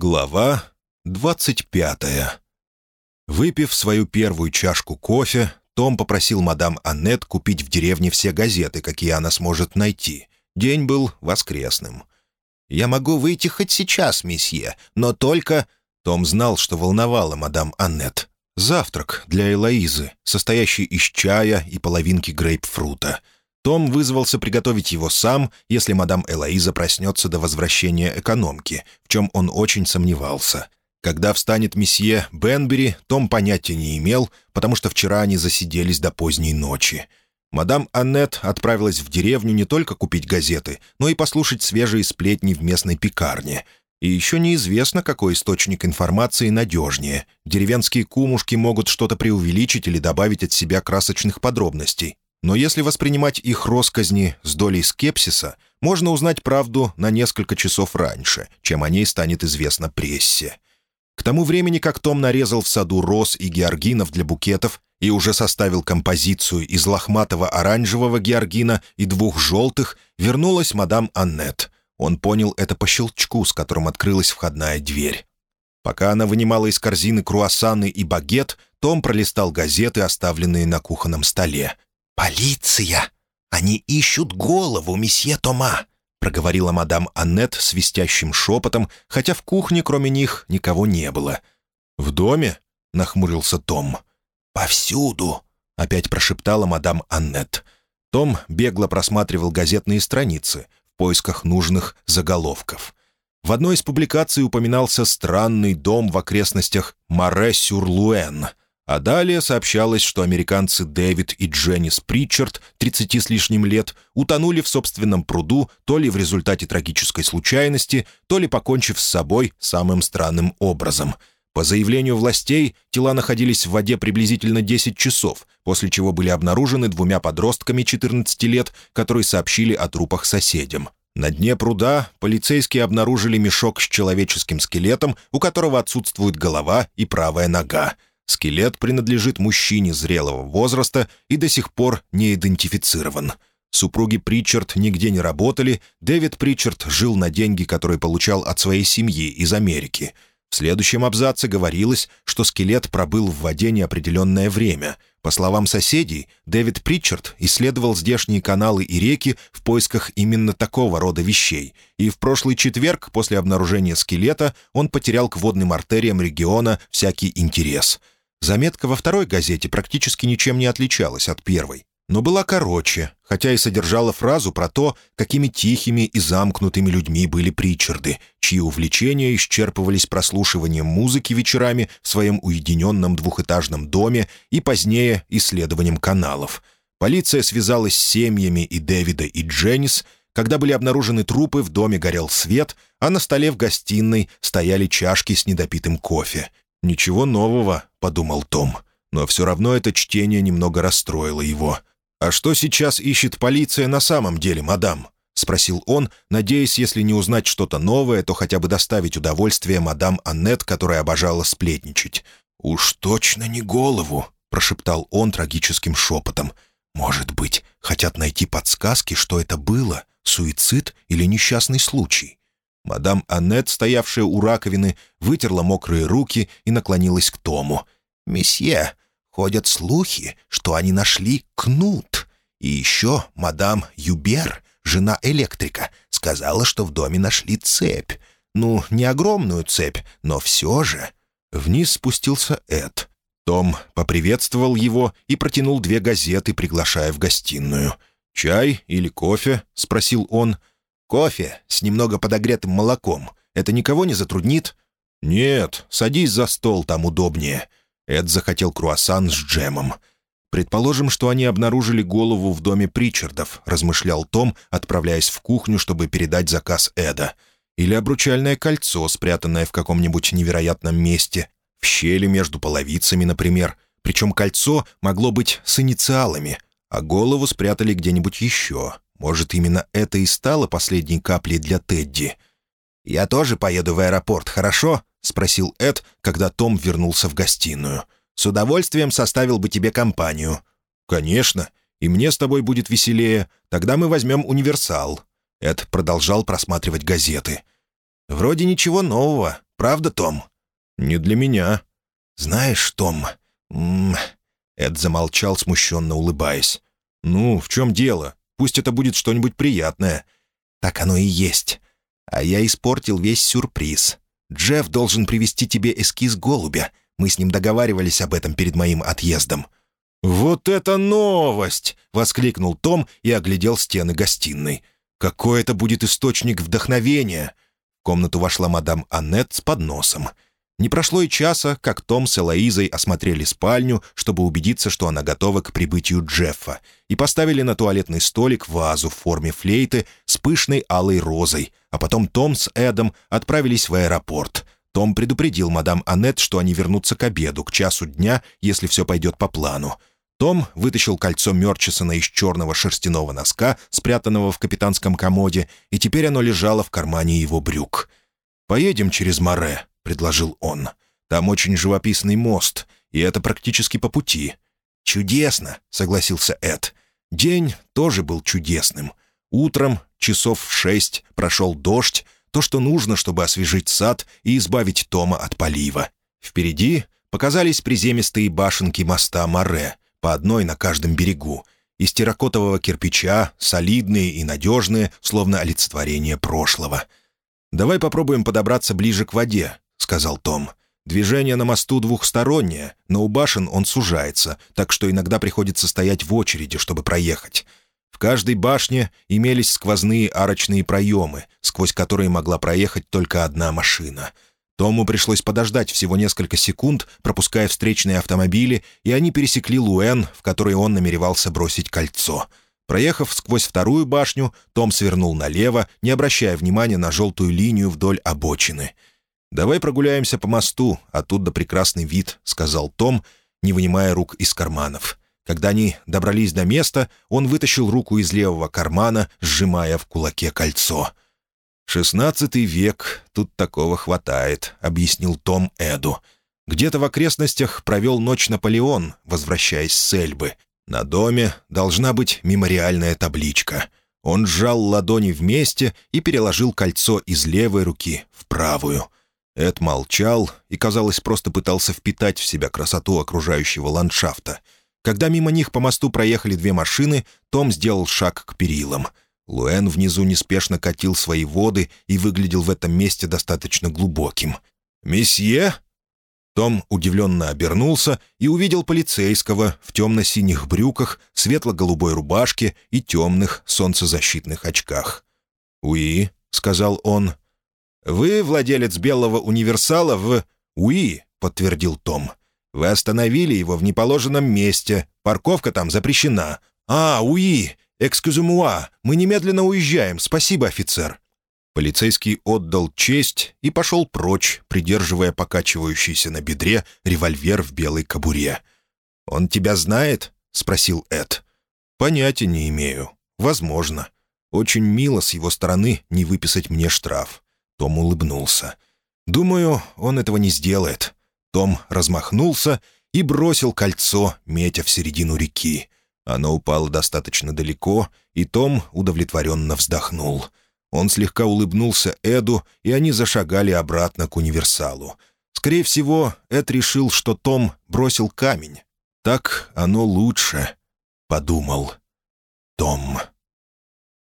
Глава двадцать пятая. Выпив свою первую чашку кофе, Том попросил мадам Аннет купить в деревне все газеты, какие она сможет найти. День был воскресным. «Я могу выйти хоть сейчас, месье, но только...» Том знал, что волновало мадам Аннет. Завтрак для Элоизы, состоящий из чая и половинки грейпфрута — том вызвался приготовить его сам, если мадам Элоиза проснется до возвращения экономки, в чем он очень сомневался. Когда встанет месье Бенбери, Том понятия не имел, потому что вчера они засиделись до поздней ночи. Мадам Аннет отправилась в деревню не только купить газеты, но и послушать свежие сплетни в местной пекарне. И еще неизвестно, какой источник информации надежнее. Деревенские кумушки могут что-то преувеличить или добавить от себя красочных подробностей, но если воспринимать их росказни с долей скепсиса, можно узнать правду на несколько часов раньше, чем о ней станет известно прессе. К тому времени, как Том нарезал в саду роз и георгинов для букетов и уже составил композицию из лохматого оранжевого георгина и двух желтых, вернулась мадам Аннет. Он понял это по щелчку, с которым открылась входная дверь. Пока она вынимала из корзины круассаны и багет, том пролистал газеты, оставленные на кухонном столе. «Полиция! Они ищут голову месье Тома!» — проговорила мадам Аннет свистящим шепотом, хотя в кухне кроме них никого не было. «В доме?» — нахмурился Том. «Повсюду!» — опять прошептала мадам Аннет. Том бегло просматривал газетные страницы в поисках нужных заголовков. В одной из публикаций упоминался странный дом в окрестностях Маре-Сюр-Луэн — а далее сообщалось, что американцы Дэвид и Дженнис Причард, 30 с лишним лет, утонули в собственном пруду то ли в результате трагической случайности, то ли покончив с собой самым странным образом. По заявлению властей, тела находились в воде приблизительно 10 часов, после чего были обнаружены двумя подростками 14 лет, которые сообщили о трупах соседям. На дне пруда полицейские обнаружили мешок с человеческим скелетом, у которого отсутствует голова и правая нога. Скелет принадлежит мужчине зрелого возраста и до сих пор не идентифицирован. Супруги Причард нигде не работали, Дэвид Причард жил на деньги, которые получал от своей семьи из Америки. В следующем абзаце говорилось, что скелет пробыл в воде неопределенное время. По словам соседей, Дэвид Причард исследовал здешние каналы и реки в поисках именно такого рода вещей, и в прошлый четверг после обнаружения скелета он потерял к водным артериям региона всякий интерес — Заметка во второй газете практически ничем не отличалась от первой, но была короче, хотя и содержала фразу про то, какими тихими и замкнутыми людьми были Причарды, чьи увлечения исчерпывались прослушиванием музыки вечерами в своем уединенном двухэтажном доме и позднее исследованием каналов. Полиция связалась с семьями и Дэвида, и Дженнис, когда были обнаружены трупы, в доме горел свет, а на столе в гостиной стояли чашки с недопитым кофе. «Ничего нового», — подумал Том. Но все равно это чтение немного расстроило его. «А что сейчас ищет полиция на самом деле, мадам?» — спросил он, надеясь, если не узнать что-то новое, то хотя бы доставить удовольствие мадам Аннет, которая обожала сплетничать. «Уж точно не голову», — прошептал он трагическим шепотом. «Может быть, хотят найти подсказки, что это было, суицид или несчастный случай?» Мадам Аннет, стоявшая у раковины, вытерла мокрые руки и наклонилась к Тому. «Месье, ходят слухи, что они нашли кнут. И еще мадам Юбер, жена электрика, сказала, что в доме нашли цепь. Ну, не огромную цепь, но все же...» Вниз спустился Эд. Том поприветствовал его и протянул две газеты, приглашая в гостиную. «Чай или кофе?» — спросил он. «Кофе с немного подогретым молоком. Это никого не затруднит?» «Нет, садись за стол, там удобнее». Эд захотел круассан с джемом. «Предположим, что они обнаружили голову в доме Причардов», — размышлял Том, отправляясь в кухню, чтобы передать заказ Эда. «Или обручальное кольцо, спрятанное в каком-нибудь невероятном месте, в щели между половицами, например. Причем кольцо могло быть с инициалами, а голову спрятали где-нибудь еще. Может, именно это и стало последней каплей для Тедди. «Я тоже поеду в аэропорт, хорошо?» — спросил Эд, когда Том вернулся в гостиную. «С удовольствием составил бы тебе компанию». «Конечно. И мне с тобой будет веселее. Тогда мы возьмем универсал». Эд продолжал просматривать газеты. «Вроде ничего нового», Правда, Том?» «Не для меня». «Знаешь, Том...» М Эд замолчал, смущенно улыбаясь. «Ну, в чем дело? Пусть это будет что-нибудь приятное». «Так оно и есть. А я испортил весь сюрприз. Джефф должен привезти тебе эскиз голубя. Мы с ним договаривались об этом перед моим отъездом». «Вот это новость!» — воскликнул Том и оглядел стены гостиной. «Какой это будет источник вдохновения!» В комнату вошла мадам Аннет с подносом. Не прошло и часа, как Том с Элоизой осмотрели спальню, чтобы убедиться, что она готова к прибытию Джеффа, и поставили на туалетный столик вазу в форме флейты с пышной алой розой, а потом Том с Эдом отправились в аэропорт. Том предупредил мадам Аннет, что они вернутся к обеду, к часу дня, если все пойдет по плану. Том вытащил кольцо Мерчисона из черного шерстяного носка, спрятанного в капитанском комоде, и теперь оно лежало в кармане его брюк. «Поедем через море», — предложил он. «Там очень живописный мост, и это практически по пути». «Чудесно», — согласился Эд. День тоже был чудесным. Утром, часов в шесть, прошел дождь, то, что нужно, чтобы освежить сад и избавить Тома от полива. Впереди показались приземистые башенки моста Море — по одной на каждом берегу, из терракотового кирпича, солидные и надежные, словно олицетворение прошлого. «Давай попробуем подобраться ближе к воде», — сказал Том. «Движение на мосту двухстороннее, но у башен он сужается, так что иногда приходится стоять в очереди, чтобы проехать». В каждой башне имелись сквозные арочные проемы, сквозь которые могла проехать только одна машина — Тому пришлось подождать всего несколько секунд, пропуская встречные автомобили, и они пересекли Луэн, в которой он намеревался бросить кольцо. Проехав сквозь вторую башню, Том свернул налево, не обращая внимания на желтую линию вдоль обочины. «Давай прогуляемся по мосту, оттуда прекрасный вид», — сказал Том, не вынимая рук из карманов. Когда они добрались до места, он вытащил руку из левого кармана, сжимая в кулаке кольцо — «Шестнадцатый век, тут такого хватает», — объяснил Том Эду. «Где-то в окрестностях провел ночь Наполеон, возвращаясь с Эльбы. На доме должна быть мемориальная табличка». Он сжал ладони вместе и переложил кольцо из левой руки в правую. Эд молчал и, казалось, просто пытался впитать в себя красоту окружающего ландшафта. Когда мимо них по мосту проехали две машины, Том сделал шаг к перилам — Луэн внизу неспешно катил свои воды и выглядел в этом месте достаточно глубоким. «Месье?» Том удивленно обернулся и увидел полицейского в темно-синих брюках, светло-голубой рубашке и темных солнцезащитных очках. «Уи», — сказал он. «Вы владелец белого универсала в...» «Уи», — подтвердил Том. «Вы остановили его в неположенном месте. Парковка там запрещена». «А, уи! «Экскюзумуа, мы немедленно уезжаем. Спасибо, офицер». Полицейский отдал честь и пошел прочь, придерживая покачивающийся на бедре револьвер в белой кобуре. «Он тебя знает?» — спросил Эд. «Понятия не имею. Возможно. Очень мило с его стороны не выписать мне штраф». Том улыбнулся. «Думаю, он этого не сделает». Том размахнулся и бросил кольцо, метя в середину реки. Оно упало достаточно далеко, и Том удовлетворенно вздохнул. Он слегка улыбнулся Эду, и они зашагали обратно к универсалу. Скорее всего, Эд решил, что Том бросил камень. «Так оно лучше», — подумал Том.